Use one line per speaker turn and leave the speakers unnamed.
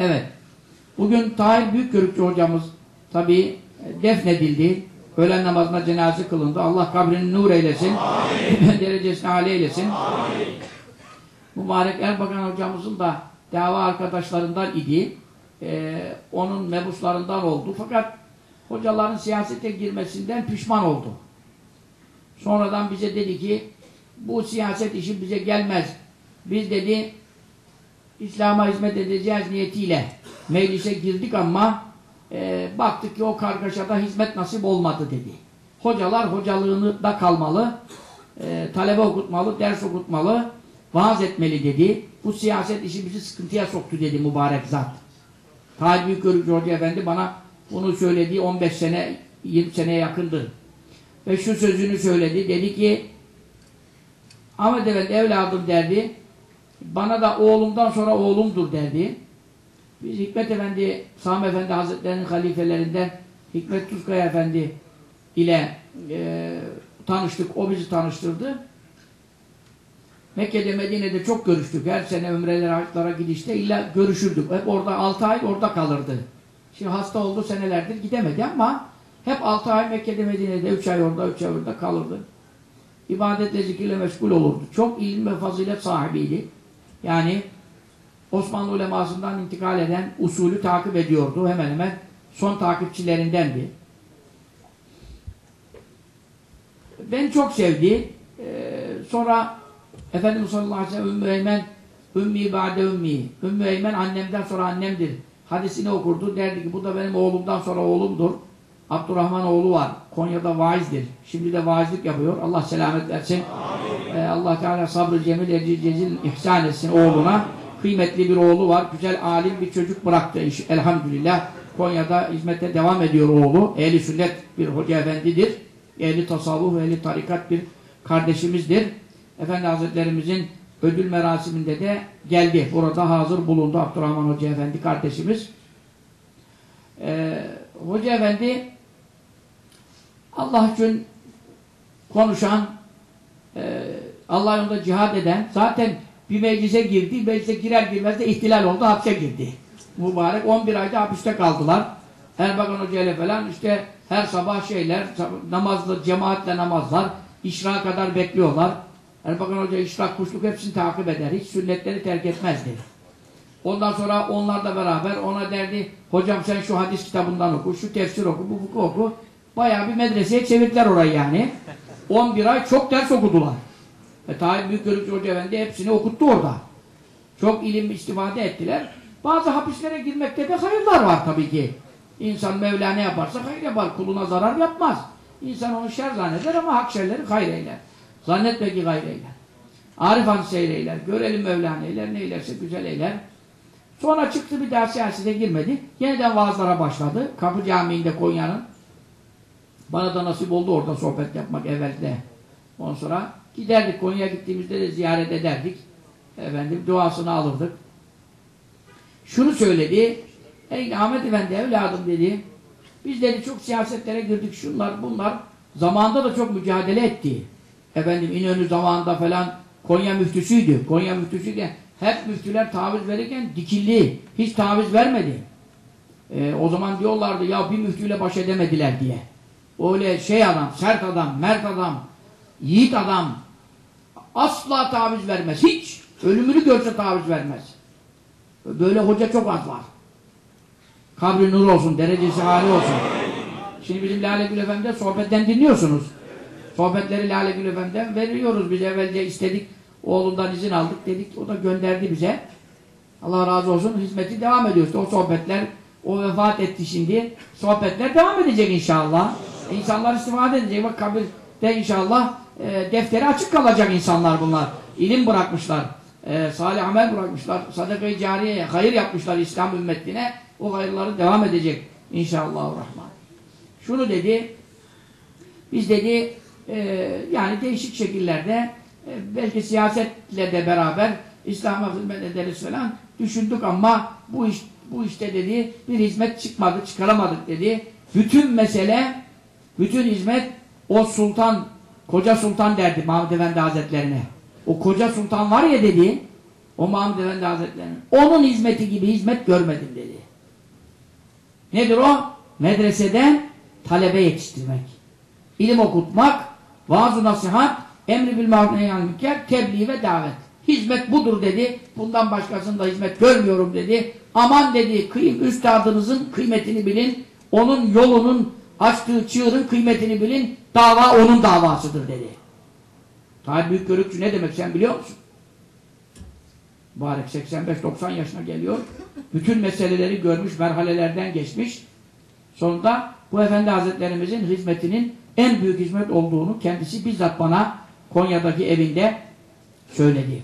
Evet. Bugün Tahir Büyükgörükçü hocamız tabii defnedildi. Öğlen namazına cenaze kılındı. Allah kabrini nur eylesin. Derecesini âli eylesin. Mübarek Erbakan hocamızın da dava arkadaşlarından idi. Ee, onun mebuslarından oldu. Fakat hocaların siyasete girmesinden pişman oldu. Sonradan bize dedi ki bu siyaset işi bize gelmez. Biz dedi İslam'a hizmet edeceğiz niyetiyle meclise girdik ama e, baktık ki o kargaşada hizmet nasip olmadı dedi. Hocalar hocalığını da kalmalı, e, talebe okutmalı, ders okutmalı, vaaz etmeli dedi. Bu siyaset işi bizi sıkıntıya soktu dedi mübarek zat. Tahir Büyükörükçü Hoca Efendi bana bunu söylediği 15 sene, 20 seneye yakındır. Ve şu sözünü söyledi. Dedi ki Ahmet Efendi evladım derdi. Bana da oğlumdan sonra oğlumdur derdi. Biz Hikmet Efendi, Sami Efendi Hazretleri'nin halifelerinden Hikmet Tuzkaya Efendi ile e, tanıştık. O bizi tanıştırdı. Mekke'de, Medine'de çok görüştük. Her sene ömreler, haclara gidişte illa görüşürdük. Hep orada 6 ay orada kalırdı. Şimdi hasta oldu senelerdir gidemedi ama hep 6 ay Mekke'de, Medine'de 3 ay orada, 3 ay orada kalırdı. İbadetle, zikirle meşgul olurdu. Çok ilim ve fazilet sahibiydi. Yani Osmanlı ulemasından intikal eden usulü takip ediyordu. Hemen hemen son takipçilerindendi. Beni çok sevdi. Ee, sonra Efendimiz sallallahu aleyhi ve sellem Ümmü Eymen Ümmi ba'de ümmi. Ümmü Eymen annemden sonra annemdir. Hadisini okurdu. Derdi ki bu da benim oğlumdan sonra oğlumdur. Abdurrahman oğlu var. Konya'da vaizdir. Şimdi de vaizlik yapıyor. Allah selamet versin. Ee, Allah Teala sabrı cemil ecil cezil ihsan etsin oğluna. Kıymetli bir oğlu var. Güzel alim bir çocuk bıraktı. Elhamdülillah. Konya'da hizmete devam ediyor oğlu. Ehli sünnet bir hoca efendidir. Ehli tasavvuf, ehli tarikat bir kardeşimizdir. Efendi Hazretlerimizin ödül merasiminde de geldi. Burada hazır bulundu Abdurrahman Hoca Efendi kardeşimiz. Ee, Hoca Efendi Allah için konuşan e, Allah yolunda cihad eden zaten bir meclise girdi. Meclise girer girmez de ihtilal oldu. Hapse girdi. Mübarek 11 ayda hapiste kaldılar. Erbakan Hoca ile falan işte her sabah şeyler namazlı cemaatle namazlar işra kadar bekliyorlar. Erbakan Hoca işrak, kuşluk hepsini takip eder. Hiç sünnetleri terk etmezdi. Ondan sonra onlarla beraber ona derdi hocam sen şu hadis kitabından oku, şu tefsir oku, bu fıkıh oku. Bayağı bir medreseye çevirdiler orayı yani. 11 ay çok ders okudular. Ve Tahir Büyükörükçü Hoca Efendi hepsini okuttu orada. Çok ilim istifade ettiler. Bazı hapislere girmekte de hayırlar var tabii ki. İnsan Mevla ne yaparsa hayır yapar. Kuluna zarar yapmaz. İnsan onu şer zanneder ama hak şerleri hayır eyler. Zannetme ki hayır eyler. Arif Han seyreyler. Görelim Mevla neyler, neylerse güzel eyler. Sonra çıktı bir daha siyasete girmedi. Yeniden vaazlara başladı. Kapı Camii'nde Konya'nın. Bana da nasip oldu orada sohbet yapmak evvelde. Ondan sonra giderdik. Konya'ya gittiğimizde de ziyaret ederdik. Efendim duasını alırdık. Şunu söyledi. Ey Ahmet Efendi evladım dedi. Biz dedi çok siyasetlere girdik. Şunlar bunlar. Zamanında da çok mücadele etti. Efendim İnönü zamanında falan Konya müftüsüydü. Konya müftüsüyken hep müftüler taviz verirken dikilli. Hiç taviz vermedi. Ee, o zaman diyorlardı ya bir müftüyle baş edemediler diye. Öyle şey adam, sert adam, mert adam, yiğit adam asla taviz vermez. Hiç. Ölümünü görse taviz vermez. Böyle hoca çok az var. Kabri nur olsun, derecesi hali olsun. Şimdi bizim Lale Gül Efendi'de sohbetten dinliyorsunuz. Sohbetleri Lale Gül Efendi'den veriyoruz. Biz evvelce istedik. Oğlundan izin aldık dedik. O da gönderdi bize. Allah razı olsun. Hizmeti devam ediyor. O sohbetler o vefat etti şimdi. Sohbetler devam edecek inşallah. İnsanlar istifade edecek. Bak kabirde inşallah e, defteri açık kalacak insanlar bunlar. İlim bırakmışlar. E, salih amel bırakmışlar. Sadaka-i cariyeye hayır yapmışlar İslam ümmetine. O hayırları devam edecek. İnşallah. Rahman. Şunu dedi. Biz dedi e, yani değişik şekillerde e, belki siyasetle de beraber İslam'a hizmet ederiz falan düşündük ama bu iş bu işte dedi bir hizmet çıkmadı, çıkaramadık dedi. Bütün mesele, bütün hizmet o sultan, koca sultan derdi Mahmud Efendi Hazretlerine. O koca sultan var ya dedi, O Mahmud Efendi Hazretleri'nin. Onun hizmeti gibi hizmet görmedim dedi. Nedir o? Medreseden talebe yetiştirmek. ilim okutmak, vaaz-ı nasihat, emri bil münker, tebliğ ve davet. Hizmet budur dedi. Bundan başkasında hizmet görmüyorum dedi. Aman dedi, kıyım, üstadınızın kıymetini bilin. Onun yolunun açtığı çığırın kıymetini bilin. Dava onun davasıdır dedi. Tabi büyük görükçü ne demek sen biliyor musun? Mübarek 85-90 yaşına geliyor. Bütün meseleleri görmüş, merhalelerden geçmiş. Sonunda bu Efendi Hazretlerimizin hizmetinin en büyük hizmet olduğunu kendisi bizzat bana Konya'daki evinde söyledi.